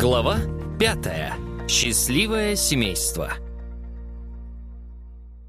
Глава пятая. Счастливое семейство.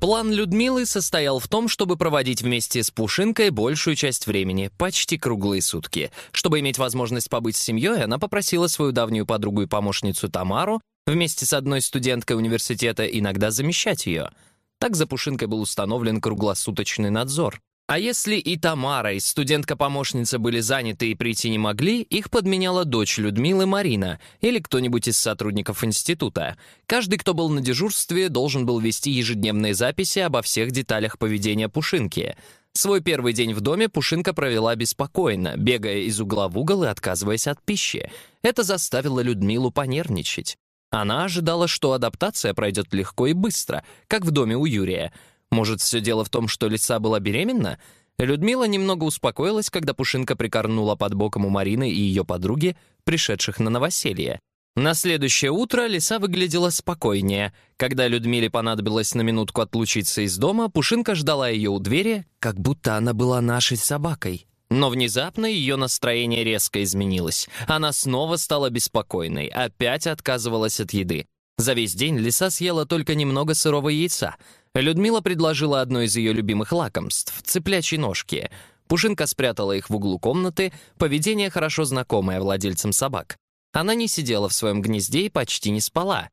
План Людмилы состоял в том, чтобы проводить вместе с Пушинкой большую часть времени, почти круглые сутки. Чтобы иметь возможность побыть с семьей, она попросила свою давнюю подругу и помощницу Тамару вместе с одной студенткой университета иногда замещать ее. Так за Пушинкой был установлен круглосуточный надзор. А если и Тамара, и студентка-помощница были заняты и прийти не могли, их подменяла дочь Людмилы Марина или кто-нибудь из сотрудников института. Каждый, кто был на дежурстве, должен был вести ежедневные записи обо всех деталях поведения Пушинки. Свой первый день в доме Пушинка провела беспокойно, бегая из угла в угол и отказываясь от пищи. Это заставило Людмилу понервничать. Она ожидала, что адаптация пройдет легко и быстро, как в доме у Юрия — может, все дело в том, что Лиса была беременна? Людмила немного успокоилась, когда Пушинка прикорнула под боком у Марины и ее подруги, пришедших на новоселье. На следующее утро Лиса выглядела спокойнее. Когда Людмиле понадобилось на минутку отлучиться из дома, Пушинка ждала ее у двери, как будто она была нашей собакой. Но внезапно ее настроение резко изменилось. Она снова стала беспокойной, опять отказывалась от еды. За весь день лиса съела только немного сырого яйца. Людмила предложила одно из ее любимых лакомств — цыплячьи ножки. Пушинка спрятала их в углу комнаты, поведение хорошо знакомое владельцам собак. Она не сидела в своем гнезде и почти не спала.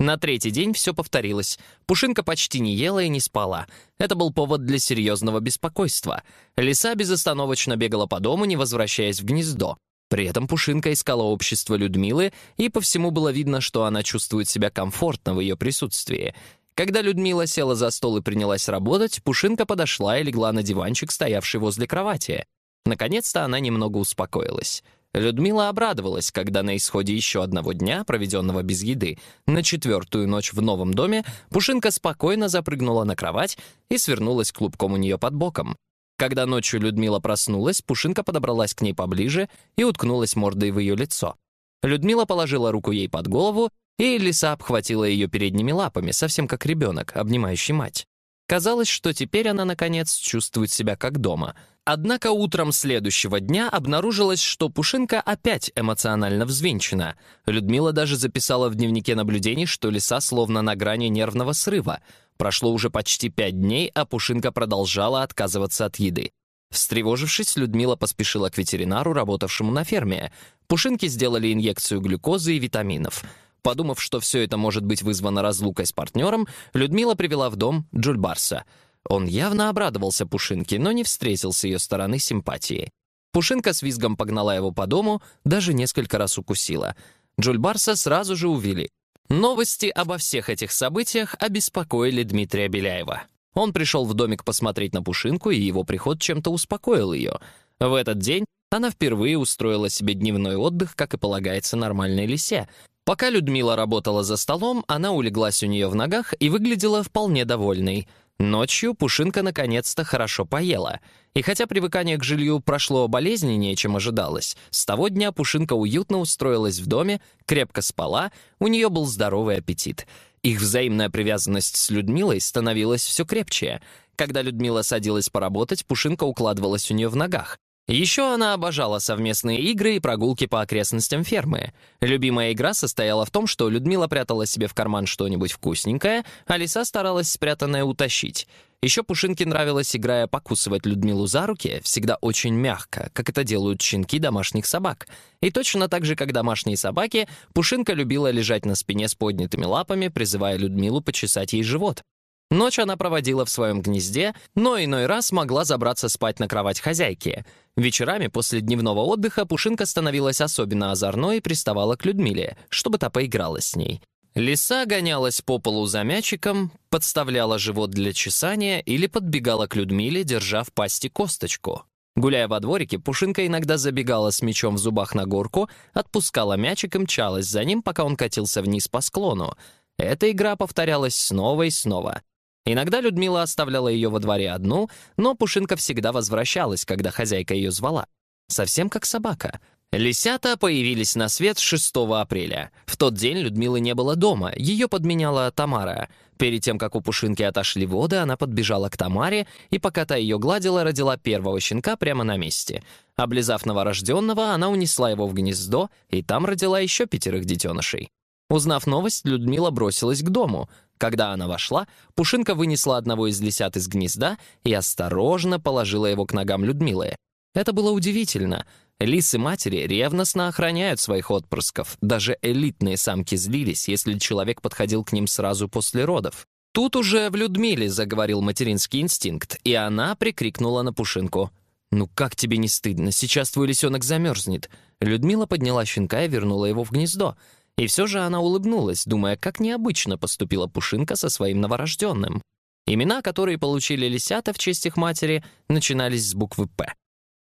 На третий день все повторилось. Пушинка почти не ела и не спала. Это был повод для серьезного беспокойства. Лиса безостановочно бегала по дому, не возвращаясь в гнездо. При этом Пушинка искала общество Людмилы, и по всему было видно, что она чувствует себя комфортно в ее присутствии. Когда Людмила села за стол и принялась работать, Пушинка подошла и легла на диванчик, стоявший возле кровати. Наконец-то она немного успокоилась. Людмила обрадовалась, когда на исходе еще одного дня, проведенного без еды, на четвертую ночь в новом доме, Пушинка спокойно запрыгнула на кровать и свернулась клубком у нее под боком. Когда ночью Людмила проснулась, Пушинка подобралась к ней поближе и уткнулась мордой в ее лицо. Людмила положила руку ей под голову и лиса обхватила ее передними лапами, совсем как ребенок, обнимающий мать. Казалось, что теперь она, наконец, чувствует себя как дома. Однако утром следующего дня обнаружилось, что Пушинка опять эмоционально взвинчена. Людмила даже записала в дневнике наблюдений, что лиса словно на грани нервного срыва. Прошло уже почти пять дней, а Пушинка продолжала отказываться от еды. Встревожившись, Людмила поспешила к ветеринару, работавшему на ферме. Пушинке сделали инъекцию глюкозы и витаминов — Подумав, что все это может быть вызвано разлукой с партнером, Людмила привела в дом Джульбарса. Он явно обрадовался Пушинке, но не встретил с ее стороны симпатии. Пушинка с визгом погнала его по дому, даже несколько раз укусила. Джульбарса сразу же увели. Новости обо всех этих событиях обеспокоили Дмитрия Беляева. Он пришел в домик посмотреть на Пушинку, и его приход чем-то успокоил ее. В этот день она впервые устроила себе дневной отдых, как и полагается нормальной лисе, Пока Людмила работала за столом, она улеглась у нее в ногах и выглядела вполне довольной. Ночью Пушинка наконец-то хорошо поела. И хотя привыкание к жилью прошло болезненнее, чем ожидалось, с того дня Пушинка уютно устроилась в доме, крепко спала, у нее был здоровый аппетит. Их взаимная привязанность с Людмилой становилась все крепче. Когда Людмила садилась поработать, Пушинка укладывалась у нее в ногах. Еще она обожала совместные игры и прогулки по окрестностям фермы. Любимая игра состояла в том, что Людмила прятала себе в карман что-нибудь вкусненькое, а Лиса старалась спрятанное утащить. Еще Пушинке нравилось, играя, покусывать Людмилу за руки, всегда очень мягко, как это делают щенки домашних собак. И точно так же, как домашние собаки, Пушинка любила лежать на спине с поднятыми лапами, призывая Людмилу почесать ей живот. Ночь она проводила в своем гнезде, но иной раз могла забраться спать на кровать хозяйки. Вечерами после дневного отдыха Пушинка становилась особенно озорной и приставала к Людмиле, чтобы та поиграла с ней. Лиса гонялась по полу за мячиком, подставляла живот для чесания или подбегала к Людмиле, держа в пасти косточку. Гуляя во дворике, Пушинка иногда забегала с мячом в зубах на горку, отпускала мячик и мчалась за ним, пока он катился вниз по склону. Эта игра повторялась снова и снова. Иногда Людмила оставляла ее во дворе одну, но Пушинка всегда возвращалась, когда хозяйка ее звала. Совсем как собака. Лисята появились на свет 6 апреля. В тот день Людмилы не было дома, ее подменяла Тамара. Перед тем, как у Пушинки отошли воды, она подбежала к Тамаре, и пока та ее гладила, родила первого щенка прямо на месте. Облизав новорожденного, она унесла его в гнездо, и там родила еще пятерых детенышей. Узнав новость, Людмила бросилась к дому. Когда она вошла, Пушинка вынесла одного из лисят из гнезда и осторожно положила его к ногам Людмилы. Это было удивительно. Лисы-матери ревностно охраняют своих отпрысков. Даже элитные самки злились, если человек подходил к ним сразу после родов. Тут уже в Людмиле заговорил материнский инстинкт, и она прикрикнула на Пушинку. «Ну как тебе не стыдно? Сейчас твой лисенок замерзнет». Людмила подняла щенка и вернула его в гнездо. И все же она улыбнулась, думая, как необычно поступила Пушинка со своим новорожденным. Имена, которые получили лисята в честь их матери, начинались с буквы «П».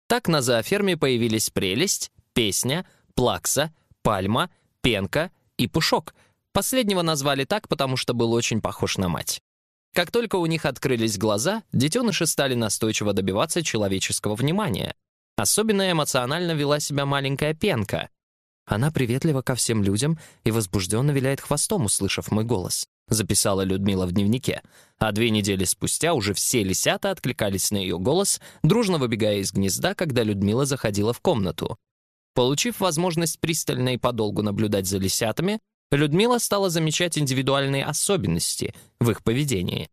Так на зооферме появились прелесть, песня, плакса, пальма, пенка и пушок. Последнего назвали так, потому что был очень похож на мать. Как только у них открылись глаза, детеныши стали настойчиво добиваться человеческого внимания. Особенно эмоционально вела себя маленькая пенка. Она приветлива ко всем людям и возбужденно виляет хвостом, услышав мой голос. — записала Людмила в дневнике. А две недели спустя уже все лисята откликались на ее голос, дружно выбегая из гнезда, когда Людмила заходила в комнату. Получив возможность пристально и подолгу наблюдать за лисятами, Людмила стала замечать индивидуальные особенности в их поведении.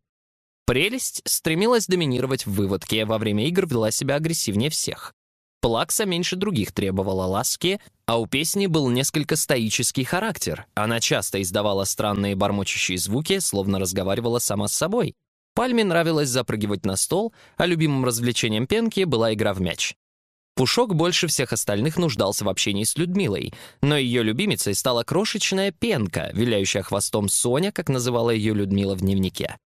Прелесть стремилась доминировать в выводке, во время игр вела себя агрессивнее всех. Плакса меньше других требовала ласки, а у песни был несколько стоический характер. Она часто издавала странные бормочущие звуки, словно разговаривала сама с собой. Пальме нравилось запрыгивать на стол, а любимым развлечением Пенки была игра в мяч. Пушок больше всех остальных нуждался в общении с Людмилой, но ее любимицей стала крошечная Пенка, виляющая хвостом Соня, как называла ее Людмила в дневнике.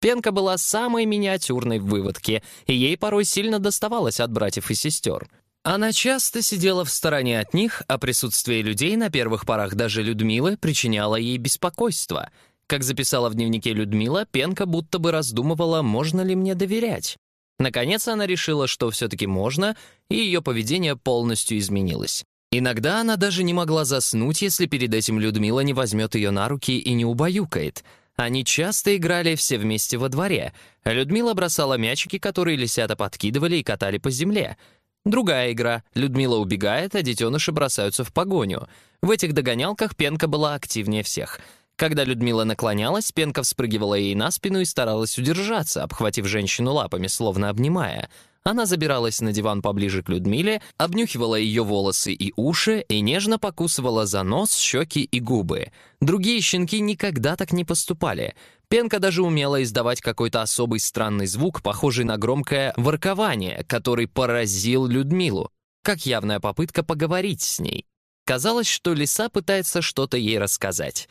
Пенка была самой миниатюрной в выводке, и ей порой сильно доставалось от братьев и сестер. Она часто сидела в стороне от них, а присутствие людей на первых порах даже Людмилы причиняло ей беспокойство. Как записала в дневнике Людмила, Пенка будто бы раздумывала, можно ли мне доверять. Наконец она решила, что все-таки можно, и ее поведение полностью изменилось. Иногда она даже не могла заснуть, если перед этим Людмила не возьмет ее на руки и не убаюкает. Они часто играли все вместе во дворе. Людмила бросала мячики, которые лисята подкидывали и катали по земле — Другая игра. Людмила убегает, а детеныши бросаются в погоню. В этих догонялках Пенка была активнее всех. Когда Людмила наклонялась, Пенка вспрыгивала ей на спину и старалась удержаться, обхватив женщину лапами, словно обнимая. Она забиралась на диван поближе к Людмиле, обнюхивала ее волосы и уши и нежно покусывала за нос, щеки и губы. Другие щенки никогда так не поступали. Пенка даже умела издавать какой-то особый странный звук, похожий на громкое воркование, который поразил Людмилу, как явная попытка поговорить с ней. Казалось, что лиса пытается что-то ей рассказать.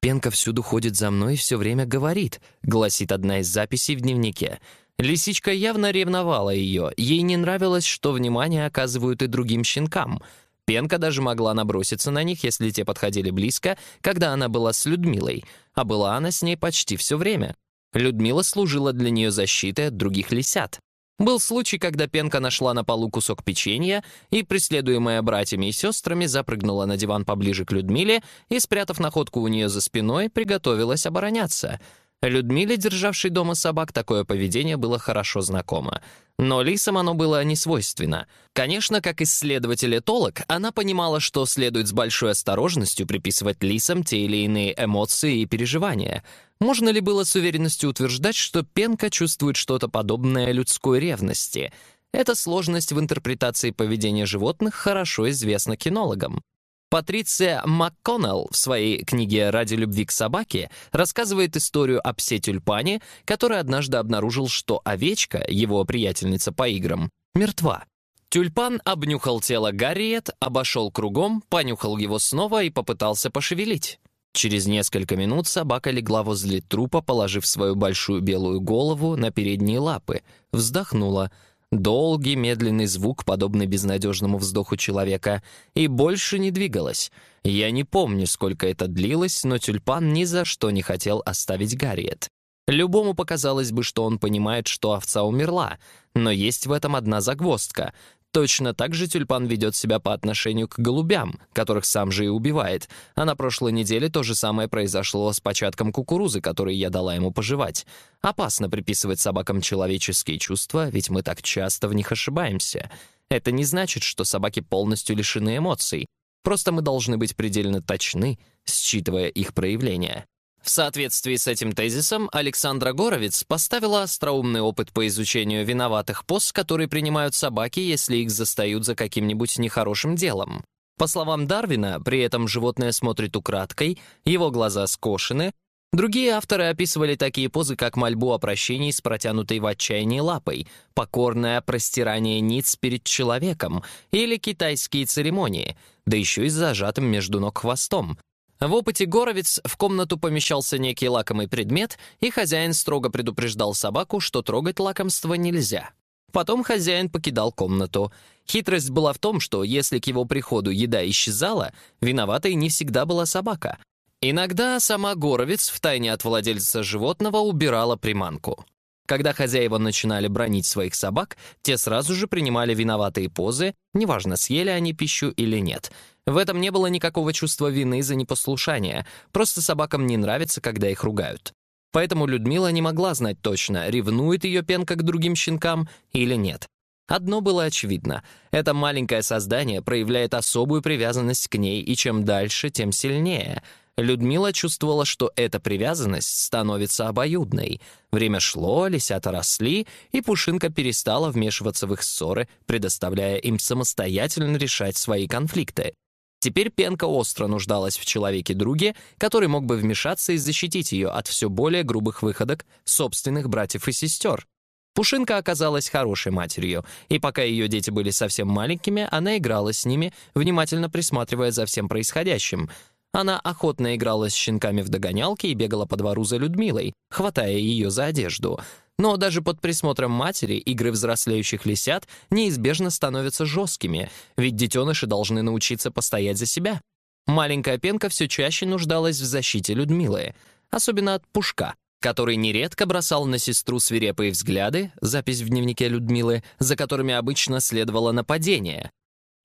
«Пенка всюду ходит за мной и все время говорит», — гласит одна из записей в дневнике. Лисичка явно ревновала ее, ей не нравилось, что внимание оказывают и другим щенкам — Пенка даже могла наброситься на них, если те подходили близко, когда она была с Людмилой, а была она с ней почти все время. Людмила служила для нее защитой от других лисят. Был случай, когда Пенка нашла на полу кусок печенья и, преследуемая братьями и сестрами, запрыгнула на диван поближе к Людмиле и, спрятав находку у нее за спиной, приготовилась обороняться — Людмиле, державшей дома собак, такое поведение было хорошо знакомо. Но лисам оно было не свойственно. Конечно, как исследователь-этолог, она понимала, что следует с большой осторожностью приписывать лисам те или иные эмоции и переживания. Можно ли было с уверенностью утверждать, что пенка чувствует что-то подобное людской ревности? Эта сложность в интерпретации поведения животных хорошо известна кинологам. Патриция МакКоннелл в своей книге «Ради любви к собаке» рассказывает историю о псе-тюльпане, который однажды обнаружил, что овечка, его приятельница по играм, мертва. Тюльпан обнюхал тело Гарриет, обошел кругом, понюхал его снова и попытался пошевелить. Через несколько минут собака легла возле трупа, положив свою большую белую голову на передние лапы, вздохнула — Долгий медленный звук, подобный безнадежному вздоху человека, и больше не двигалась. Я не помню, сколько это длилось, но тюльпан ни за что не хотел оставить Гарриет. Любому показалось бы, что он понимает, что овца умерла, но есть в этом одна загвоздка. Точно так же тюльпан ведет себя по отношению к голубям, которых сам же и убивает. А на прошлой неделе то же самое произошло с початком кукурузы, который я дала ему пожевать. Опасно приписывать собакам человеческие чувства, ведь мы так часто в них ошибаемся. Это не значит, что собаки полностью лишены эмоций. Просто мы должны быть предельно точны, считывая их проявления. В соответствии с этим тезисом Александра Горовец поставила остроумный опыт по изучению виноватых поз, которые принимают собаки, если их застают за каким-нибудь нехорошим делом. По словам Дарвина, при этом животное смотрит украдкой, его глаза скошены. Другие авторы описывали такие позы, как мольбу о прощении с протянутой в отчаянии лапой, покорное простирание ниц перед человеком или китайские церемонии, да еще и с зажатым между ног хвостом, в опыте Горовец в комнату помещался некий лакомый предмет, и хозяин строго предупреждал собаку, что трогать лакомство нельзя. Потом хозяин покидал комнату. Хитрость была в том, что если к его приходу еда исчезала, виноватой не всегда была собака. Иногда сама Горовец втайне от владельца животного убирала приманку. Когда хозяева начинали бронить своих собак, те сразу же принимали виноватые позы, неважно, съели они пищу или нет — в этом не было никакого чувства вины за непослушание, просто собакам не нравится, когда их ругают. Поэтому Людмила не могла знать точно, ревнует ее пенка к другим щенкам или нет. Одно было очевидно — это маленькое создание проявляет особую привязанность к ней, и чем дальше, тем сильнее. Людмила чувствовала, что эта привязанность становится обоюдной. Время шло, лисята росли, и Пушинка перестала вмешиваться в их ссоры, предоставляя им самостоятельно решать свои конфликты. Теперь Пенка остро нуждалась в человеке-друге, который мог бы вмешаться и защитить ее от все более грубых выходок собственных братьев и сестер. Пушинка оказалась хорошей матерью, и пока ее дети были совсем маленькими, она играла с ними, внимательно присматривая за всем происходящим. Она охотно играла с щенками в догонялки и бегала по двору за Людмилой, хватая ее за одежду — но даже под присмотром матери игры взрослеющих лисят неизбежно становятся жесткими, ведь детеныши должны научиться постоять за себя. Маленькая пенка все чаще нуждалась в защите Людмилы, особенно от Пушка, который нередко бросал на сестру свирепые взгляды, запись в дневнике Людмилы, за которыми обычно следовало нападение,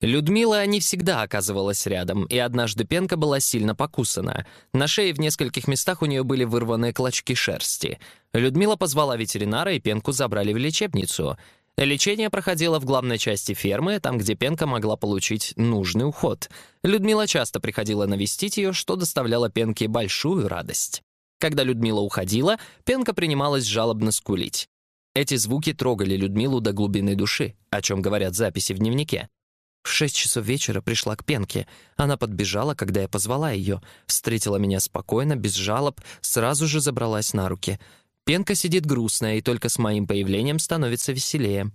Людмила не всегда оказывалась рядом, и однажды пенка была сильно покусана. На шее в нескольких местах у нее были вырваны клочки шерсти. Людмила позвала ветеринара, и пенку забрали в лечебницу. Лечение проходило в главной части фермы, там, где Пенка могла получить нужный уход. Людмила часто приходила навестить ее, что доставляло Пенке большую радость. Когда Людмила уходила, Пенка принималась жалобно скулить. Эти звуки трогали Людмилу до глубины души, о чем говорят записи в дневнике. В шесть часов вечера пришла к Пенке. Она подбежала, когда я позвала ее, встретила меня спокойно, без жалоб, сразу же забралась на руки. Пенка сидит грустная, и только с моим появлением становится веселее.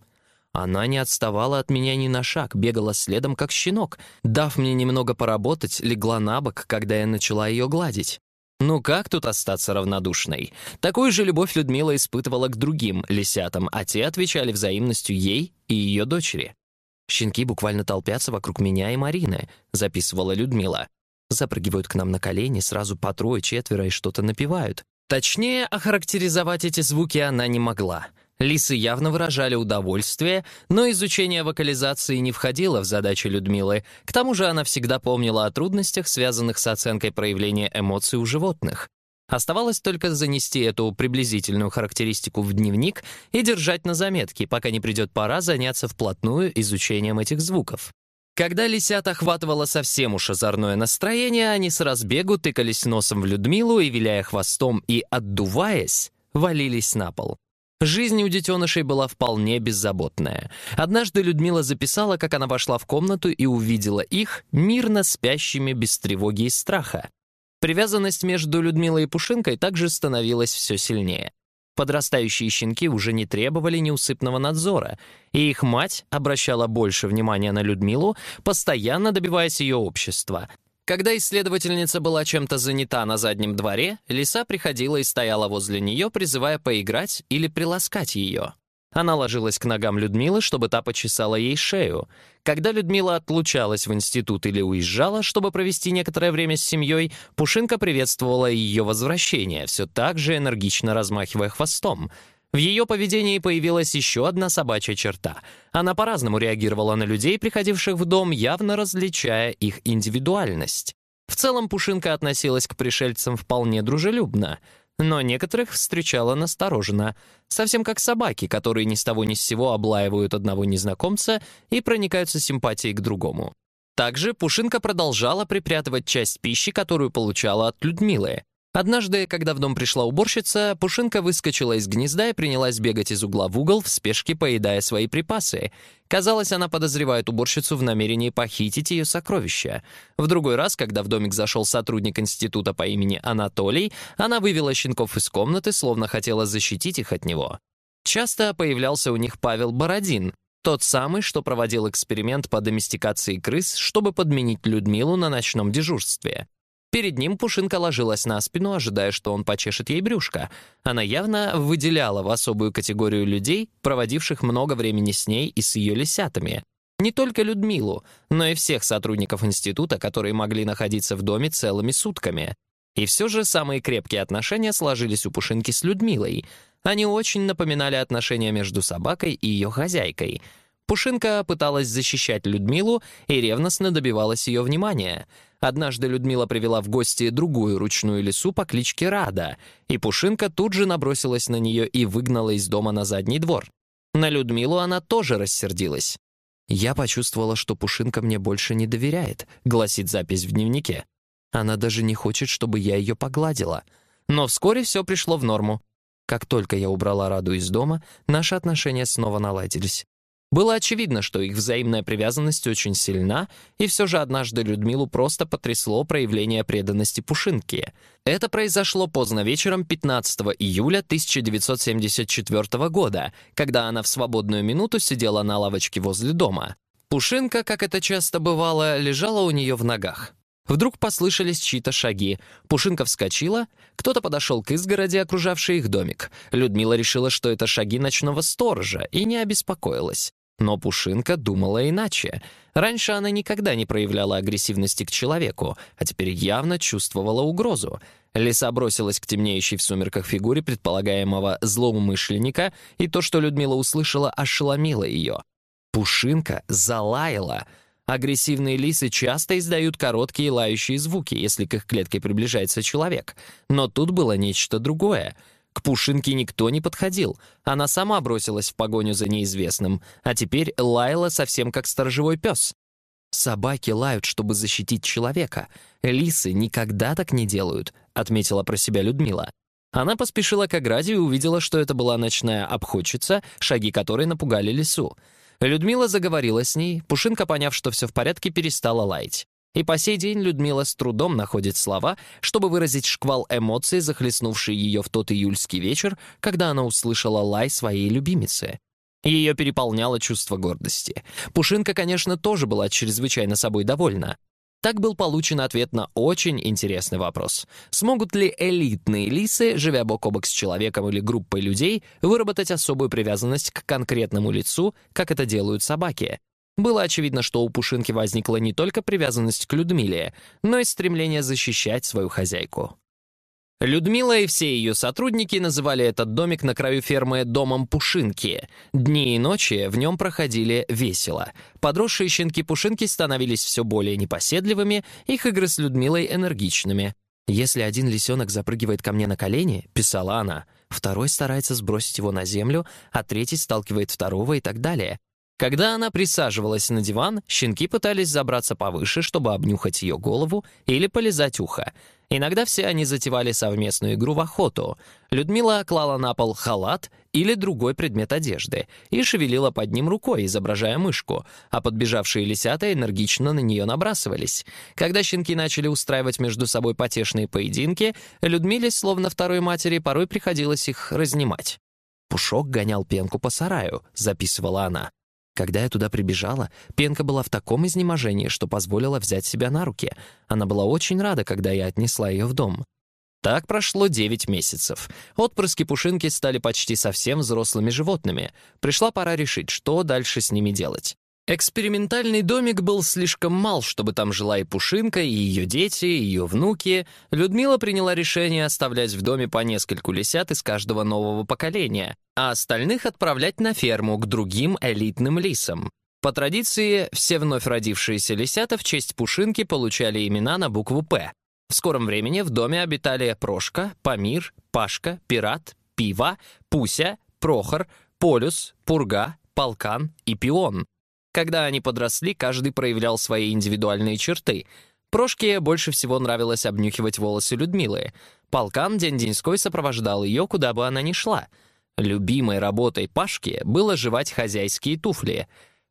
Она не отставала от меня ни на шаг, бегала следом, как щенок. Дав мне немного поработать, легла на бок, когда я начала ее гладить. Ну как тут остаться равнодушной? Такую же любовь Людмила испытывала к другим лисятам, а те отвечали взаимностью ей и ее дочери. «Щенки буквально толпятся вокруг меня и Марины», — записывала Людмила. Запрыгивают к нам на колени, сразу по трое-четверо и что-то напевают. Точнее, охарактеризовать эти звуки она не могла. Лисы явно выражали удовольствие, но изучение вокализации не входило в задачи Людмилы. К тому же она всегда помнила о трудностях, связанных с оценкой проявления эмоций у животных. Оставалось только занести эту приблизительную характеристику в дневник и держать на заметке, пока не придет пора заняться вплотную изучением этих звуков. Когда лисят охватывало совсем уж озорное настроение, они с разбегу тыкались носом в Людмилу и, виляя хвостом и отдуваясь, валились на пол. Жизнь у детенышей была вполне беззаботная. Однажды Людмила записала, как она вошла в комнату и увидела их мирно спящими без тревоги и страха. Привязанность между Людмилой и Пушинкой также становилась все сильнее. Подрастающие щенки уже не требовали неусыпного надзора, и их мать обращала больше внимания на Людмилу, постоянно добиваясь ее общества. Когда исследовательница была чем-то занята на заднем дворе, лиса приходила и стояла возле нее, призывая поиграть или приласкать ее. Она ложилась к ногам Людмилы, чтобы та почесала ей шею. Когда Людмила отлучалась в институт или уезжала, чтобы провести некоторое время с семьей, Пушинка приветствовала ее возвращение, все так же энергично размахивая хвостом. В ее поведении появилась еще одна собачья черта. Она по-разному реагировала на людей, приходивших в дом, явно различая их индивидуальность. В целом Пушинка относилась к пришельцам вполне дружелюбно, но некоторых встречала настороженно, совсем как собаки, которые ни с того ни с сего облаивают одного незнакомца и проникаются симпатией к другому. Также Пушинка продолжала припрятывать часть пищи, которую получала от Людмилы. Однажды, когда в дом пришла уборщица, Пушинка выскочила из гнезда и принялась бегать из угла в угол, в спешке поедая свои припасы. Казалось, она подозревает уборщицу в намерении похитить ее сокровища. В другой раз, когда в домик зашел сотрудник института по имени Анатолий, она вывела щенков из комнаты, словно хотела защитить их от него. Часто появлялся у них Павел Бородин, тот самый, что проводил эксперимент по доместикации крыс, чтобы подменить Людмилу на ночном дежурстве. Перед ним Пушинка ложилась на спину, ожидая, что он почешет ей брюшко. Она явно выделяла в особую категорию людей, проводивших много времени с ней и с ее лисятами. Не только Людмилу, но и всех сотрудников института, которые могли находиться в доме целыми сутками. И все же самые крепкие отношения сложились у Пушинки с Людмилой — они очень напоминали отношения между собакой и ее хозяйкой. Пушинка пыталась защищать Людмилу и ревностно добивалась ее внимания. Однажды Людмила привела в гости другую ручную лису по кличке Рада, и Пушинка тут же набросилась на нее и выгнала из дома на задний двор. На Людмилу она тоже рассердилась. «Я почувствовала, что Пушинка мне больше не доверяет», — гласит запись в дневнике. «Она даже не хочет, чтобы я ее погладила». Но вскоре все пришло в норму. Как только я убрала Раду из дома, наши отношения снова наладились. Было очевидно, что их взаимная привязанность очень сильна, и все же однажды Людмилу просто потрясло проявление преданности Пушинки. Это произошло поздно вечером 15 июля 1974 года, когда она в свободную минуту сидела на лавочке возле дома. Пушинка, как это часто бывало, лежала у нее в ногах. Вдруг послышались чьи-то шаги. Пушинка вскочила, кто-то подошел к изгороди, окружавшей их домик. Людмила решила, что это шаги ночного сторожа, и не обеспокоилась. Но Пушинка думала иначе. Раньше она никогда не проявляла агрессивности к человеку, а теперь явно чувствовала угрозу. Лиса бросилась к темнеющей в сумерках фигуре предполагаемого злоумышленника, и то, что Людмила услышала, ошеломило ее. Пушинка залаяла — Агрессивные лисы часто издают короткие лающие звуки, если к их клетке приближается человек. Но тут было нечто другое. К Пушинке никто не подходил. Она сама бросилась в погоню за неизвестным, а теперь лаяла совсем как сторожевой пес. «Собаки лают, чтобы защитить человека. Лисы никогда так не делают», — отметила про себя Людмила. Она поспешила к ограде и увидела, что это была ночная обходчица, шаги которой напугали лису. Людмила заговорила с ней, Пушинка, поняв, что все в порядке, перестала лаять. И по сей день Людмила с трудом находит слова, чтобы выразить шквал эмоций, захлестнувший ее в тот июльский вечер, когда она услышала лай своей любимицы. Ее переполняло чувство гордости. Пушинка, конечно, тоже была чрезвычайно собой довольна. Так был получен ответ на очень интересный вопрос. Смогут ли элитные лисы, живя бок о бок с человеком или группой людей, выработать особую привязанность к конкретному лицу, как это делают собаки? Было очевидно, что у Пушинки возникла не только привязанность к Людмиле, но и стремление защищать свою хозяйку. Людмила и все ее сотрудники называли этот домик на краю фермы «домом Пушинки». Дни и ночи в нем проходили весело. Подросшие щенки Пушинки становились все более непоседливыми, их игры с Людмилой энергичными. «Если один лисенок запрыгивает ко мне на колени», — писала она, второй старается сбросить его на землю, а третий сталкивает второго и так далее. Когда она присаживалась на диван, щенки пытались забраться повыше, чтобы обнюхать ее голову или полизать ухо. Иногда все они затевали совместную игру в охоту. Людмила клала на пол халат или другой предмет одежды и шевелила под ним рукой, изображая мышку, а подбежавшие лисята энергично на нее набрасывались. Когда щенки начали устраивать между собой потешные поединки, Людмиле, словно второй матери, порой приходилось их разнимать. «Пушок гонял пенку по сараю», — записывала она. Когда я туда прибежала, Пенка была в таком изнеможении, что позволила взять себя на руки. Она была очень рада, когда я отнесла ее в дом. Так прошло 9 месяцев. Отпрыски Пушинки стали почти совсем взрослыми животными. Пришла пора решить, что дальше с ними делать. Экспериментальный домик был слишком мал, чтобы там жила и Пушинка, и ее дети, и ее внуки. Людмила приняла решение оставлять в доме по нескольку лисят из каждого нового поколения, а остальных отправлять на ферму к другим элитным лисам. По традиции, все вновь родившиеся лисята в честь Пушинки получали имена на букву «П». В скором времени в доме обитали Прошка, Памир, Пашка, Пират, Пива, Пуся, Прохор, Полюс, Пурга, Полкан и Пион — когда они подросли, каждый проявлял свои индивидуальные черты. Прошке больше всего нравилось обнюхивать волосы Людмилы. Полкан день-деньской сопровождал ее, куда бы она ни шла. Любимой работой Пашки было жевать хозяйские туфли.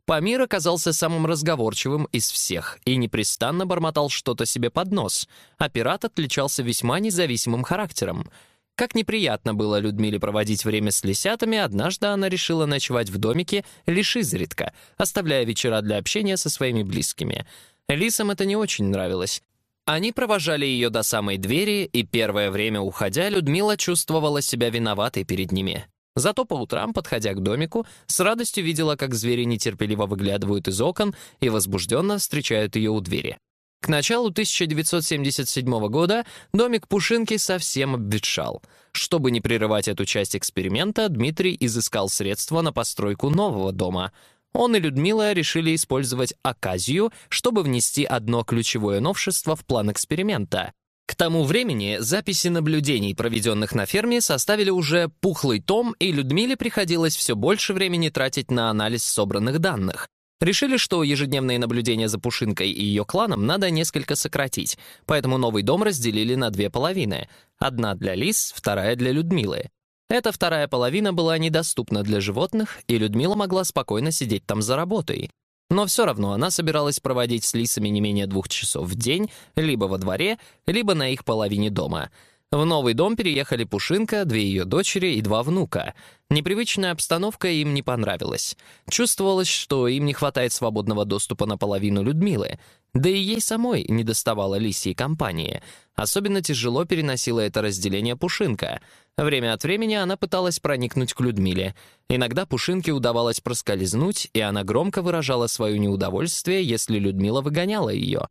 Памир оказался самым разговорчивым из всех и непрестанно бормотал что-то себе под нос, а пират отличался весьма независимым характером — как неприятно было Людмиле проводить время с лисятами, однажды она решила ночевать в домике лишь изредка, оставляя вечера для общения со своими близкими. Лисам это не очень нравилось. Они провожали ее до самой двери, и первое время уходя, Людмила чувствовала себя виноватой перед ними. Зато по утрам, подходя к домику, с радостью видела, как звери нетерпеливо выглядывают из окон и возбужденно встречают ее у двери. К началу 1977 года домик Пушинки совсем обветшал. Чтобы не прерывать эту часть эксперимента, Дмитрий изыскал средства на постройку нового дома. Он и Людмила решили использовать оказию, чтобы внести одно ключевое новшество в план эксперимента. К тому времени записи наблюдений, проведенных на ферме, составили уже пухлый том, и Людмиле приходилось все больше времени тратить на анализ собранных данных. Решили, что ежедневные наблюдения за Пушинкой и ее кланом надо несколько сократить, поэтому новый дом разделили на две половины. Одна для Лис, вторая для Людмилы. Эта вторая половина была недоступна для животных, и Людмила могла спокойно сидеть там за работой. Но все равно она собиралась проводить с лисами не менее двух часов в день, либо во дворе, либо на их половине дома — в новый дом переехали Пушинка, две ее дочери и два внука. Непривычная обстановка им не понравилась. Чувствовалось, что им не хватает свободного доступа на половину Людмилы. Да и ей самой не доставало лисьей компании. Особенно тяжело переносила это разделение Пушинка. Время от времени она пыталась проникнуть к Людмиле. Иногда Пушинке удавалось проскользнуть, и она громко выражала свое неудовольствие, если Людмила выгоняла ее.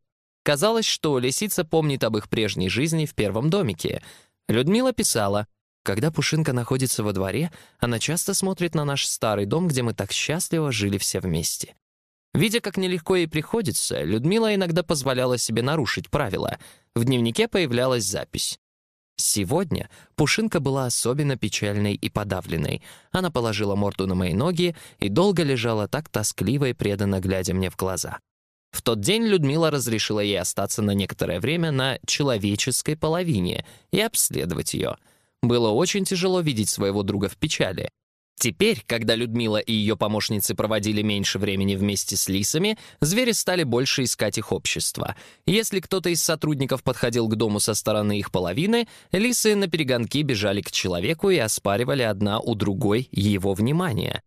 Казалось, что лисица помнит об их прежней жизни в первом домике. Людмила писала, «Когда Пушинка находится во дворе, она часто смотрит на наш старый дом, где мы так счастливо жили все вместе». Видя, как нелегко ей приходится, Людмила иногда позволяла себе нарушить правила. В дневнике появлялась запись. Сегодня Пушинка была особенно печальной и подавленной. Она положила морду на мои ноги и долго лежала так тоскливо и преданно глядя мне в глаза. В тот день Людмила разрешила ей остаться на некоторое время на человеческой половине и обследовать ее. Было очень тяжело видеть своего друга в печали. Теперь, когда Людмила и ее помощницы проводили меньше времени вместе с лисами, звери стали больше искать их общество. Если кто-то из сотрудников подходил к дому со стороны их половины, лисы на перегонки бежали к человеку и оспаривали одна у другой его внимание.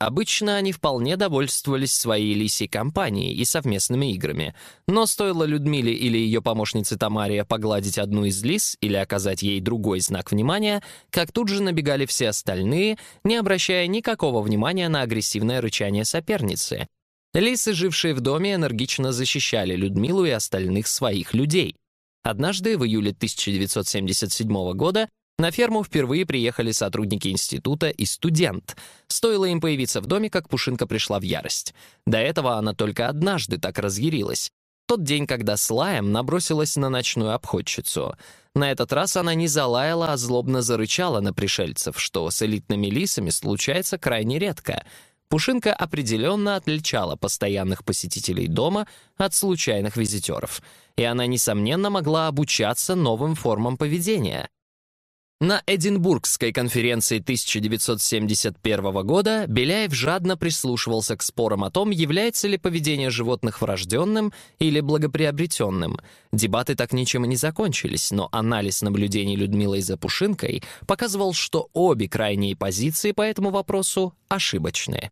Обычно они вполне довольствовались своей лисей компанией и совместными играми, но стоило Людмиле или ее помощнице Тамаре погладить одну из лис или оказать ей другой знак внимания, как тут же набегали все остальные, не обращая никакого внимания на агрессивное рычание соперницы. Лисы, жившие в доме, энергично защищали Людмилу и остальных своих людей. Однажды, в июле 1977 года, на ферму впервые приехали сотрудники института и студент. Стоило им появиться в доме, как Пушинка пришла в ярость. До этого она только однажды так разъярилась. Тот день, когда с лаем набросилась на ночную обходчицу. На этот раз она не залаяла, а злобно зарычала на пришельцев, что с элитными лисами случается крайне редко. Пушинка определенно отличала постоянных посетителей дома от случайных визитеров, и она, несомненно, могла обучаться новым формам поведения — на Эдинбургской конференции 1971 года Беляев жадно прислушивался к спорам о том, является ли поведение животных врожденным или благоприобретенным. Дебаты так ничем и не закончились, но анализ наблюдений Людмилой за Пушинкой показывал, что обе крайние позиции по этому вопросу ошибочные.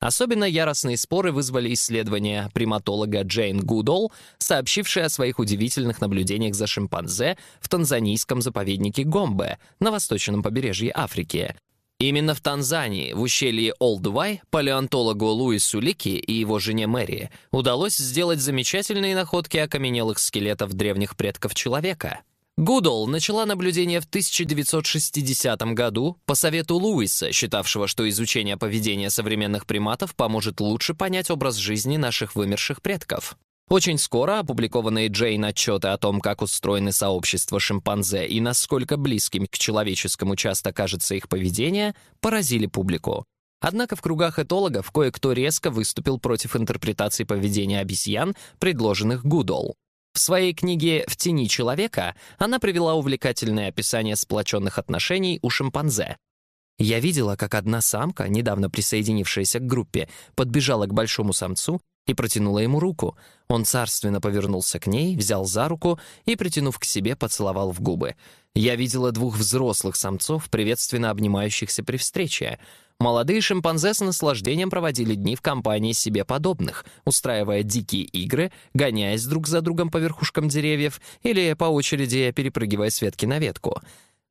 Особенно яростные споры вызвали исследования приматолога Джейн Гудол, сообщившей о своих удивительных наблюдениях за шимпанзе в танзанийском заповеднике Гомбе на восточном побережье Африки. Именно в Танзании, в ущелье Олдувай, палеонтологу Луису Лики и его жене Мэри удалось сделать замечательные находки окаменелых скелетов древних предков человека. Гудол начала наблюдение в 1960 году по совету Луиса, считавшего, что изучение поведения современных приматов поможет лучше понять образ жизни наших вымерших предков. Очень скоро опубликованные Джейн отчеты о том, как устроены сообщества шимпанзе и насколько близким к человеческому часто кажется их поведение, поразили публику. Однако в кругах этологов кое-кто резко выступил против интерпретации поведения обезьян, предложенных Гудол. В своей книге «В тени человека» она привела увлекательное описание сплоченных отношений у шимпанзе. Я видела, как одна самка, недавно присоединившаяся к группе, подбежала к большому самцу и протянула ему руку. Он царственно повернулся к ней, взял за руку и, притянув к себе, поцеловал в губы. Я видела двух взрослых самцов, приветственно обнимающихся при встрече. Молодые шимпанзе с наслаждением проводили дни в компании себе подобных, устраивая дикие игры, гоняясь друг за другом по верхушкам деревьев или по очереди перепрыгивая с ветки на ветку.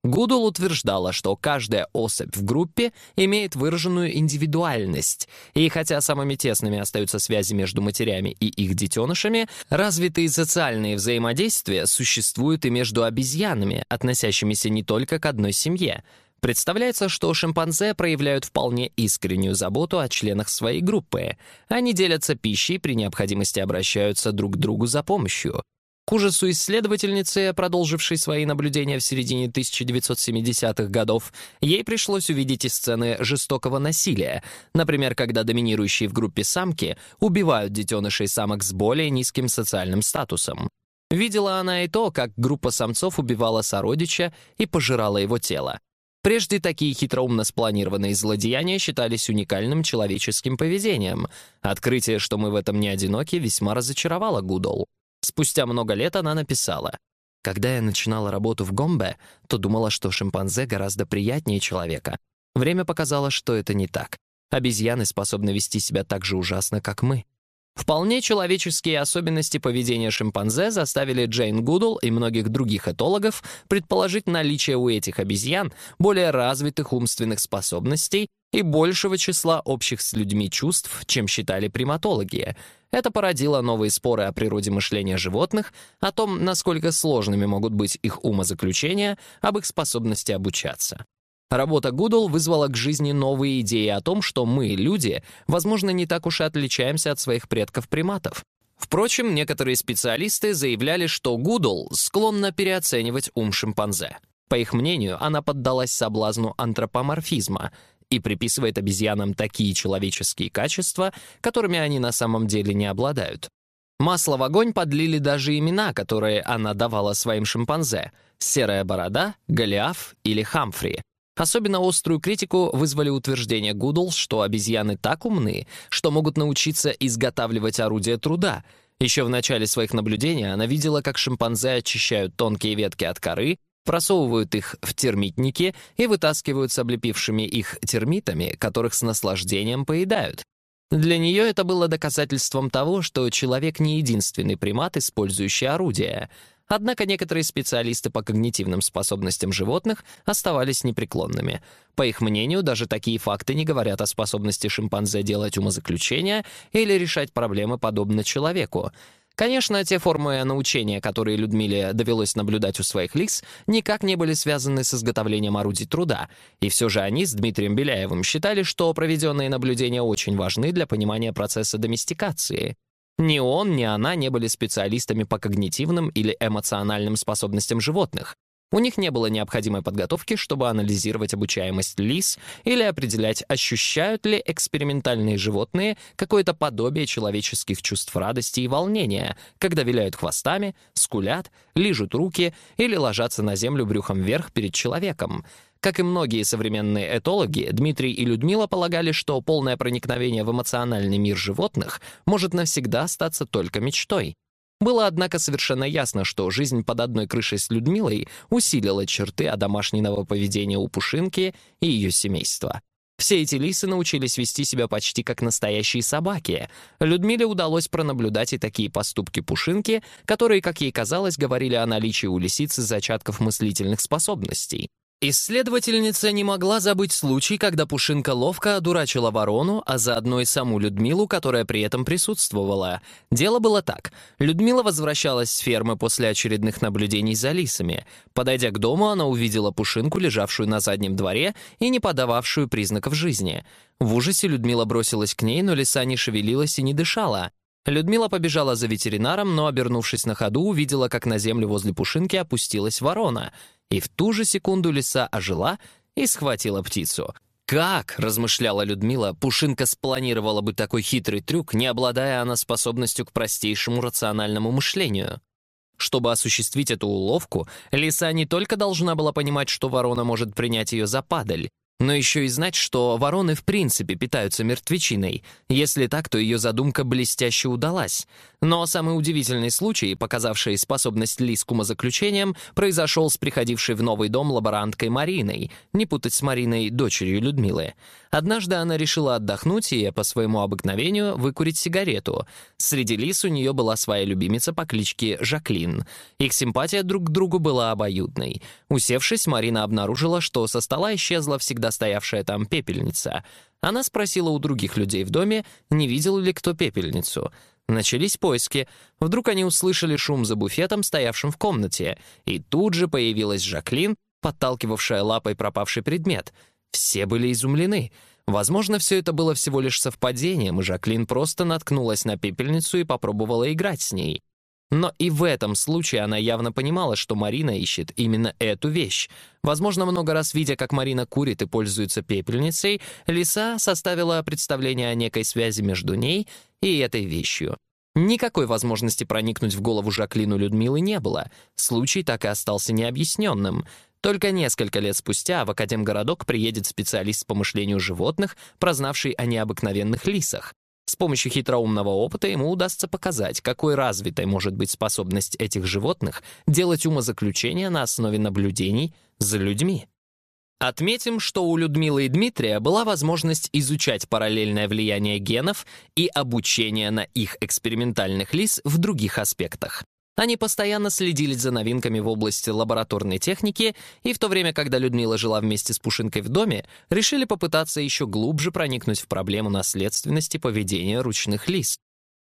Гудул утверждала, что каждая особь в группе имеет выраженную индивидуальность, и хотя самыми тесными остаются связи между матерями и их детенышами, развитые социальные взаимодействия существуют и между обезьянами, относящимися не только к одной семье. Представляется, что шимпанзе проявляют вполне искреннюю заботу о членах своей группы. Они делятся пищей, при необходимости обращаются друг к другу за помощью. К ужасу исследовательницы, продолжившей свои наблюдения в середине 1970-х годов, ей пришлось увидеть и сцены жестокого насилия, например, когда доминирующие в группе самки убивают детенышей самок с более низким социальным статусом. Видела она и то, как группа самцов убивала сородича и пожирала его тело. Прежде такие хитроумно спланированные злодеяния считались уникальным человеческим поведением. Открытие, что мы в этом не одиноки, весьма разочаровало Гудол. Спустя много лет она написала, «Когда я начинала работу в Гомбе, то думала, что шимпанзе гораздо приятнее человека. Время показало, что это не так. Обезьяны способны вести себя так же ужасно, как мы». Вполне человеческие особенности поведения шимпанзе заставили Джейн Гудл и многих других этологов предположить наличие у этих обезьян более развитых умственных способностей и большего числа общих с людьми чувств, чем считали приматологи. Это породило новые споры о природе мышления животных, о том, насколько сложными могут быть их умозаключения, об их способности обучаться. Работа Гудл вызвала к жизни новые идеи о том, что мы, люди, возможно, не так уж и отличаемся от своих предков-приматов. Впрочем, некоторые специалисты заявляли, что Гудл склонна переоценивать ум шимпанзе. По их мнению, она поддалась соблазну антропоморфизма и приписывает обезьянам такие человеческие качества, которыми они на самом деле не обладают. Масло в огонь подлили даже имена, которые она давала своим шимпанзе — Серая борода, Голиаф или Хамфри. Особенно острую критику вызвали утверждения Гудл, что обезьяны так умны, что могут научиться изготавливать орудия труда. Еще в начале своих наблюдений она видела, как шимпанзе очищают тонкие ветки от коры, просовывают их в термитники и вытаскивают с облепившими их термитами, которых с наслаждением поедают. Для нее это было доказательством того, что человек не единственный примат, использующий орудия — Однако некоторые специалисты по когнитивным способностям животных оставались непреклонными. По их мнению, даже такие факты не говорят о способности шимпанзе делать умозаключения или решать проблемы подобно человеку. Конечно, те формы научения, которые Людмиле довелось наблюдать у своих лис, никак не были связаны с изготовлением орудий труда, и все же они с Дмитрием Беляевым считали, что проведенные наблюдения очень важны для понимания процесса доместикации. Ни он, ни она не были специалистами по когнитивным или эмоциональным способностям животных. У них не было необходимой подготовки, чтобы анализировать обучаемость лис или определять, ощущают ли экспериментальные животные какое-то подобие человеческих чувств радости и волнения, когда виляют хвостами, скулят, лижут руки или ложатся на землю брюхом вверх перед человеком — как и многие современные этологи, Дмитрий и Людмила полагали, что полное проникновение в эмоциональный мир животных может навсегда остаться только мечтой. Было, однако, совершенно ясно, что жизнь под одной крышей с Людмилой усилила черты одомашненного поведения у Пушинки и ее семейства. Все эти лисы научились вести себя почти как настоящие собаки. Людмиле удалось пронаблюдать и такие поступки Пушинки, которые, как ей казалось, говорили о наличии у лисицы зачатков мыслительных способностей. Исследовательница не могла забыть случай, когда Пушинка ловко одурачила ворону, а заодно и саму Людмилу, которая при этом присутствовала. Дело было так. Людмила возвращалась с фермы после очередных наблюдений за лисами. Подойдя к дому, она увидела Пушинку, лежавшую на заднем дворе и не подававшую признаков жизни. В ужасе Людмила бросилась к ней, но лиса не шевелилась и не дышала. Людмила побежала за ветеринаром, но, обернувшись на ходу, увидела, как на землю возле Пушинки опустилась ворона — и в ту же секунду лиса ожила и схватила птицу. Как, размышляла Людмила, Пушинка спланировала бы такой хитрый трюк, не обладая она способностью к простейшему рациональному мышлению? Чтобы осуществить эту уловку, лиса не только должна была понимать, что ворона может принять ее за падаль, но еще и знать, что вороны в принципе питаются мертвечиной. Если так, то ее задумка блестяще удалась. Но самый удивительный случай, показавший способность Лис к умозаключениям, произошел с приходившей в новый дом лаборанткой Мариной, не путать с Мариной, дочерью Людмилы. Однажды она решила отдохнуть и, по своему обыкновению, выкурить сигарету. Среди Лис у нее была своя любимица по кличке Жаклин. Их симпатия друг к другу была обоюдной. Усевшись, Марина обнаружила, что со стола исчезла всегда стоявшая там пепельница. Она спросила у других людей в доме, не видел ли кто пепельницу. Начались поиски. Вдруг они услышали шум за буфетом, стоявшим в комнате, и тут же появилась Жаклин, подталкивавшая лапой пропавший предмет. Все были изумлены. Возможно, все это было всего лишь совпадением, и Жаклин просто наткнулась на пепельницу и попробовала играть с ней. Но и в этом случае она явно понимала, что Марина ищет именно эту вещь. Возможно, много раз видя, как Марина курит и пользуется пепельницей, Лиса составила представление о некой связи между ней и этой вещью. Никакой возможности проникнуть в голову Жаклину Людмилы не было. Случай так и остался необъясненным. Только несколько лет спустя в Академгородок приедет специалист по мышлению животных, прознавший о необыкновенных лисах. С помощью хитроумного опыта ему удастся показать, какой развитой может быть способность этих животных делать умозаключения на основе наблюдений за людьми. Отметим, что у Людмилы и Дмитрия была возможность изучать параллельное влияние генов и обучение на их экспериментальных лис в других аспектах. Они постоянно следили за новинками в области лабораторной техники и в то время, когда Людмила жила вместе с Пушинкой в доме, решили попытаться еще глубже проникнуть в проблему наследственности поведения ручных лис.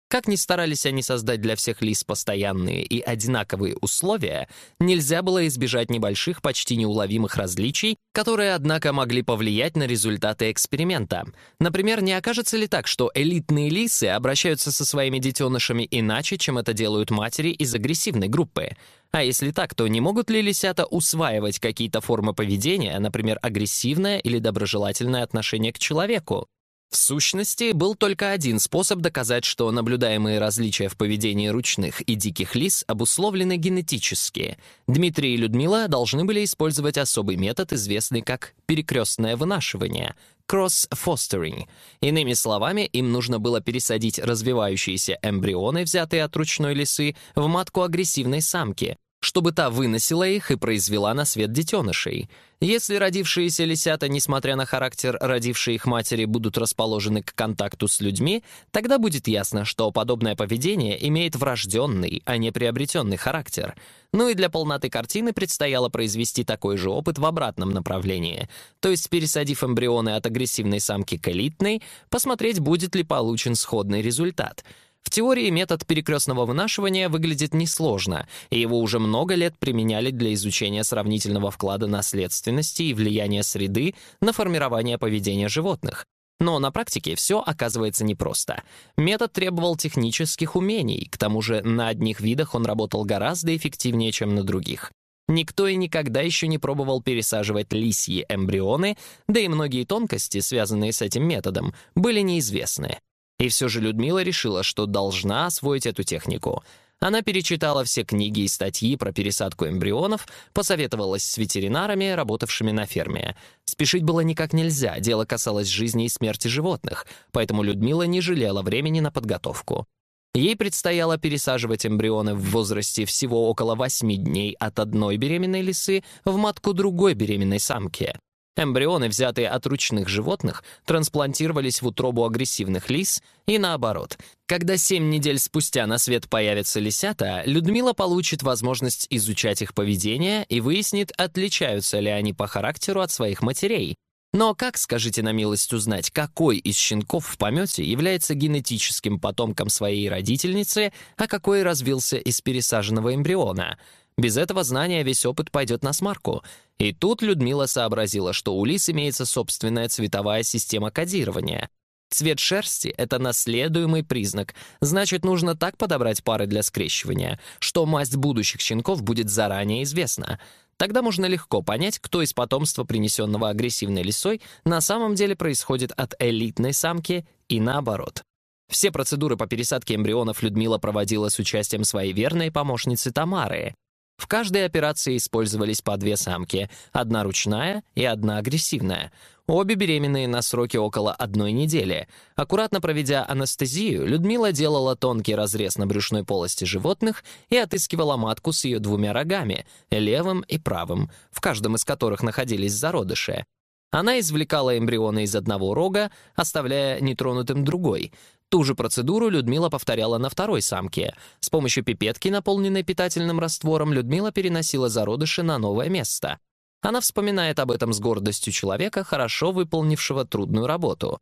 Как ни старались они создать для всех лис постоянные и одинаковые условия, нельзя было избежать небольших, почти неуловимых различий, которые, однако, могли повлиять на результаты эксперимента. Например, не окажется ли так, что элитные лисы обращаются со своими детенышами иначе, чем это делают матери из агрессивной группы? А если так, то не могут ли лисята усваивать какие-то формы поведения, например, агрессивное или доброжелательное отношение к человеку? В сущности, был только один способ доказать, что наблюдаемые различия в поведении ручных и диких лис обусловлены генетически. Дмитрий и Людмила должны были использовать особый метод, известный как перекрестное вынашивание — cross-fostering. Иными словами, им нужно было пересадить развивающиеся эмбрионы, взятые от ручной лисы, в матку агрессивной самки, чтобы та выносила их и произвела на свет детенышей. Если родившиеся лисята, несмотря на характер родившей их матери, будут расположены к контакту с людьми, тогда будет ясно, что подобное поведение имеет врожденный, а не приобретенный характер. Ну и для полноты картины предстояло произвести такой же опыт в обратном направлении, то есть пересадив эмбрионы от агрессивной самки к элитной, посмотреть, будет ли получен сходный результат — в теории метод перекрестного вынашивания выглядит несложно, и его уже много лет применяли для изучения сравнительного вклада наследственности и влияния среды на формирование поведения животных. Но на практике все оказывается непросто. Метод требовал технических умений, к тому же на одних видах он работал гораздо эффективнее, чем на других. Никто и никогда еще не пробовал пересаживать лисьи эмбрионы, да и многие тонкости, связанные с этим методом, были неизвестны. И все же Людмила решила, что должна освоить эту технику. Она перечитала все книги и статьи про пересадку эмбрионов, посоветовалась с ветеринарами, работавшими на ферме. Спешить было никак нельзя, дело касалось жизни и смерти животных, поэтому Людмила не жалела времени на подготовку. Ей предстояло пересаживать эмбрионы в возрасте всего около 8 дней от одной беременной лисы в матку другой беременной самки. Эмбрионы, взятые от ручных животных, трансплантировались в утробу агрессивных лис и наоборот. Когда семь недель спустя на свет появятся лисята, Людмила получит возможность изучать их поведение и выяснит, отличаются ли они по характеру от своих матерей. Но как, скажите на милость, узнать, какой из щенков в помете является генетическим потомком своей родительницы, а какой развился из пересаженного эмбриона? Без этого знания весь опыт пойдет на смарку. И тут Людмила сообразила, что у лис имеется собственная цветовая система кодирования. Цвет шерсти — это наследуемый признак, значит, нужно так подобрать пары для скрещивания, что масть будущих щенков будет заранее известна. Тогда можно легко понять, кто из потомства, принесенного агрессивной лисой, на самом деле происходит от элитной самки и наоборот. Все процедуры по пересадке эмбрионов Людмила проводила с участием своей верной помощницы Тамары. В каждой операции использовались по две самки, одна ручная и одна агрессивная. Обе беременные на сроке около одной недели. Аккуратно проведя анестезию, Людмила делала тонкий разрез на брюшной полости животных и отыскивала матку с ее двумя рогами, левым и правым, в каждом из которых находились зародыши. Она извлекала эмбрионы из одного рога, оставляя нетронутым другой. Ту же процедуру Людмила повторяла на второй самке. С помощью пипетки, наполненной питательным раствором, Людмила переносила зародыши на новое место. Она вспоминает об этом с гордостью человека, хорошо выполнившего трудную работу.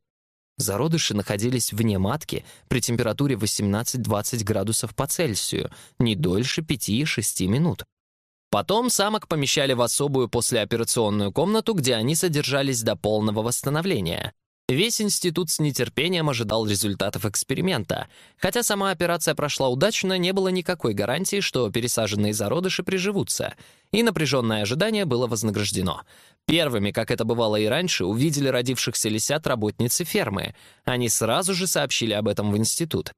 Зародыши находились вне матки при температуре 18-20 градусов по Цельсию, не дольше 5-6 минут. Потом самок помещали в особую послеоперационную комнату, где они содержались до полного восстановления. Весь институт с нетерпением ожидал результатов эксперимента. Хотя сама операция прошла удачно, не было никакой гарантии, что пересаженные зародыши приживутся. И напряженное ожидание было вознаграждено. Первыми, как это бывало и раньше, увидели родившихся лисят работницы фермы. Они сразу же сообщили об этом в институт.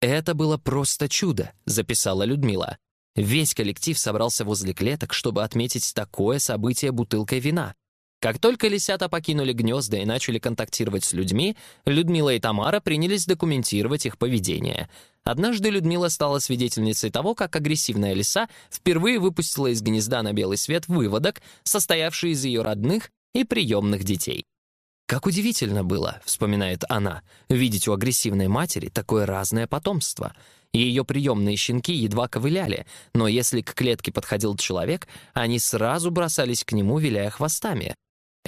«Это было просто чудо», — записала Людмила. Весь коллектив собрался возле клеток, чтобы отметить такое событие бутылкой вина. Как только лисята покинули гнезда и начали контактировать с людьми, Людмила и Тамара принялись документировать их поведение. Однажды Людмила стала свидетельницей того, как агрессивная лиса впервые выпустила из гнезда на белый свет выводок, состоявший из ее родных и приемных детей. «Как удивительно было», — вспоминает она, «видеть у агрессивной матери такое разное потомство. Ее приемные щенки едва ковыляли, но если к клетке подходил человек, они сразу бросались к нему, виляя хвостами.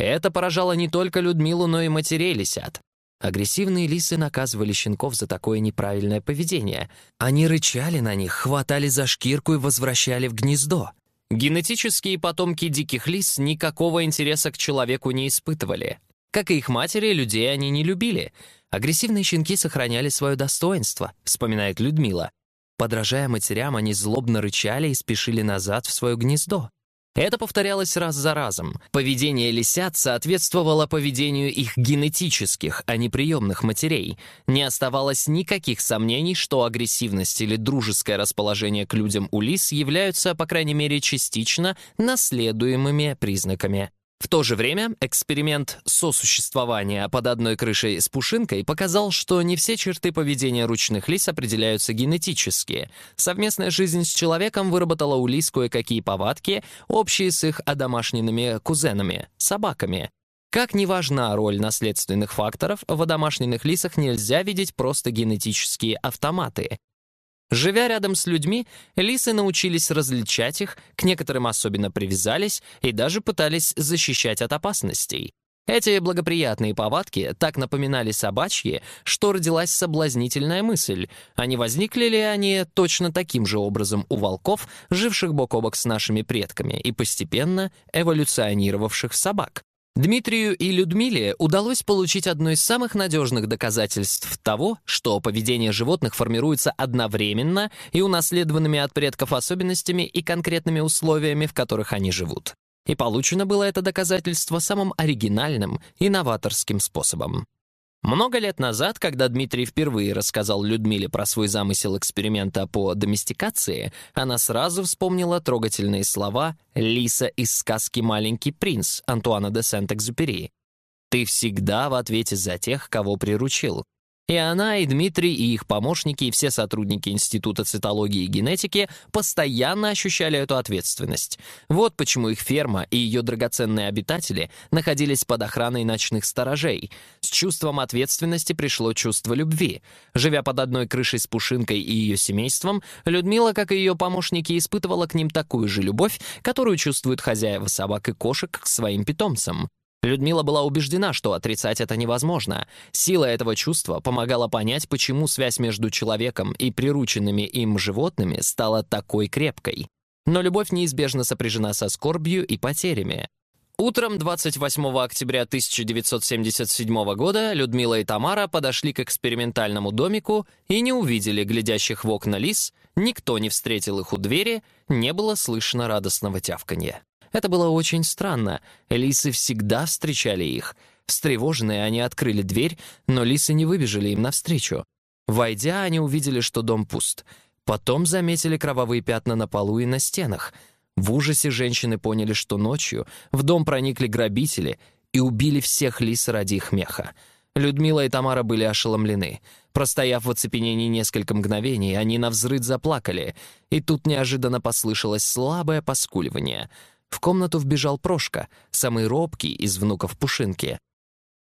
Это поражало не только Людмилу, но и матерей лисят. Агрессивные лисы наказывали щенков за такое неправильное поведение. Они рычали на них, хватали за шкирку и возвращали в гнездо. Генетические потомки диких лис никакого интереса к человеку не испытывали. Как и их матери, людей они не любили. Агрессивные щенки сохраняли свое достоинство, вспоминает Людмила. Подражая матерям, они злобно рычали и спешили назад в свое гнездо. Это повторялось раз за разом. Поведение лисят соответствовало поведению их генетических, а не приемных матерей. Не оставалось никаких сомнений, что агрессивность или дружеское расположение к людям у лис являются, по крайней мере, частично наследуемыми признаками. В то же время эксперимент сосуществования под одной крышей с пушинкой показал, что не все черты поведения ручных лис определяются генетически. Совместная жизнь с человеком выработала у лис кое-какие повадки, общие с их одомашненными кузенами — собаками. Как ни важна роль наследственных факторов, в одомашненных лисах нельзя видеть просто генетические автоматы. Живя рядом с людьми, лисы научились различать их, к некоторым особенно привязались и даже пытались защищать от опасностей. Эти благоприятные повадки так напоминали собачьи, что родилась соблазнительная мысль, а не возникли ли они точно таким же образом у волков, живших бок о бок с нашими предками и постепенно эволюционировавших собак. Дмитрию и Людмиле удалось получить одно из самых надежных доказательств того, что поведение животных формируется одновременно и унаследованными от предков особенностями и конкретными условиями, в которых они живут. И получено было это доказательство самым оригинальным и новаторским способом. Много лет назад, когда Дмитрий впервые рассказал Людмиле про свой замысел эксперимента по доместикации, она сразу вспомнила трогательные слова Лиса из сказки «Маленький принц» Антуана де Сент-Экзюпери. «Ты всегда в ответе за тех, кого приручил». И она, и Дмитрий, и их помощники, и все сотрудники Института цитологии и генетики постоянно ощущали эту ответственность. Вот почему их ферма и ее драгоценные обитатели находились под охраной ночных сторожей. С чувством ответственности пришло чувство любви. Живя под одной крышей с Пушинкой и ее семейством, Людмила, как и ее помощники, испытывала к ним такую же любовь, которую чувствуют хозяева собак и кошек к своим питомцам. Людмила была убеждена, что отрицать это невозможно. Сила этого чувства помогала понять, почему связь между человеком и прирученными им животными стала такой крепкой. Но любовь неизбежно сопряжена со скорбью и потерями. Утром 28 октября 1977 года Людмила и Тамара подошли к экспериментальному домику и не увидели глядящих в окна лис, никто не встретил их у двери, не было слышно радостного тявканья. Это было очень странно. Лисы всегда встречали их. Встревоженные они открыли дверь, но лисы не выбежали им навстречу. Войдя, они увидели, что дом пуст. Потом заметили кровавые пятна на полу и на стенах. В ужасе женщины поняли, что ночью в дом проникли грабители и убили всех лис ради их меха. Людмила и Тамара были ошеломлены. Простояв в оцепенении несколько мгновений, они навзрыд заплакали, и тут неожиданно послышалось слабое поскуливание — в комнату вбежал Прошка, самый робкий из внуков Пушинки.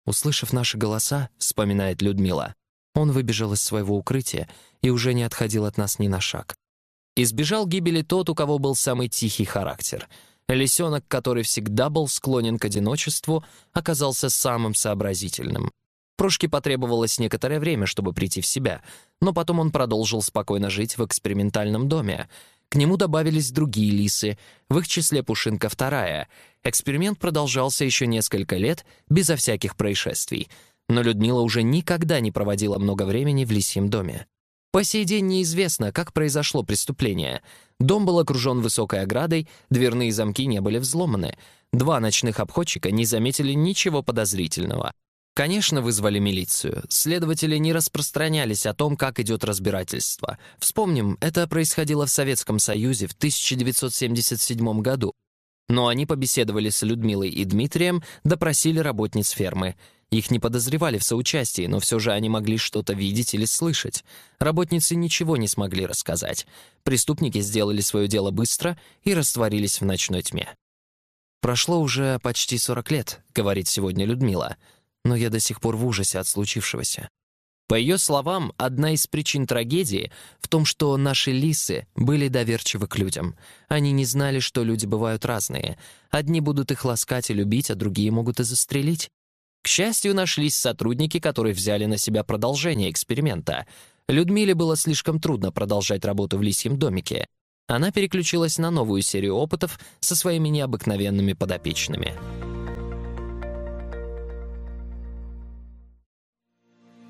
Услышав наши голоса, вспоминает Людмила, он выбежал из своего укрытия и уже не отходил от нас ни на шаг. Избежал гибели тот, у кого был самый тихий характер. Лисенок, который всегда был склонен к одиночеству, оказался самым сообразительным. Прошке потребовалось некоторое время, чтобы прийти в себя, но потом он продолжил спокойно жить в экспериментальном доме, к нему добавились другие лисы, в их числе Пушинка вторая. Эксперимент продолжался еще несколько лет, безо всяких происшествий. Но Людмила уже никогда не проводила много времени в лисьем доме. По сей день неизвестно, как произошло преступление. Дом был окружен высокой оградой, дверные замки не были взломаны. Два ночных обходчика не заметили ничего подозрительного. Конечно, вызвали милицию. Следователи не распространялись о том, как идет разбирательство. Вспомним, это происходило в Советском Союзе в 1977 году. Но они побеседовали с Людмилой и Дмитрием, допросили работниц фермы. Их не подозревали в соучастии, но все же они могли что-то видеть или слышать. Работницы ничего не смогли рассказать. Преступники сделали свое дело быстро и растворились в ночной тьме. «Прошло уже почти 40 лет», — говорит сегодня Людмила но я до сих пор в ужасе от случившегося. По ее словам, одна из причин трагедии в том, что наши лисы были доверчивы к людям. Они не знали, что люди бывают разные. Одни будут их ласкать и любить, а другие могут и застрелить. К счастью, нашлись сотрудники, которые взяли на себя продолжение эксперимента. Людмиле было слишком трудно продолжать работу в лисьем домике. Она переключилась на новую серию опытов со своими необыкновенными подопечными —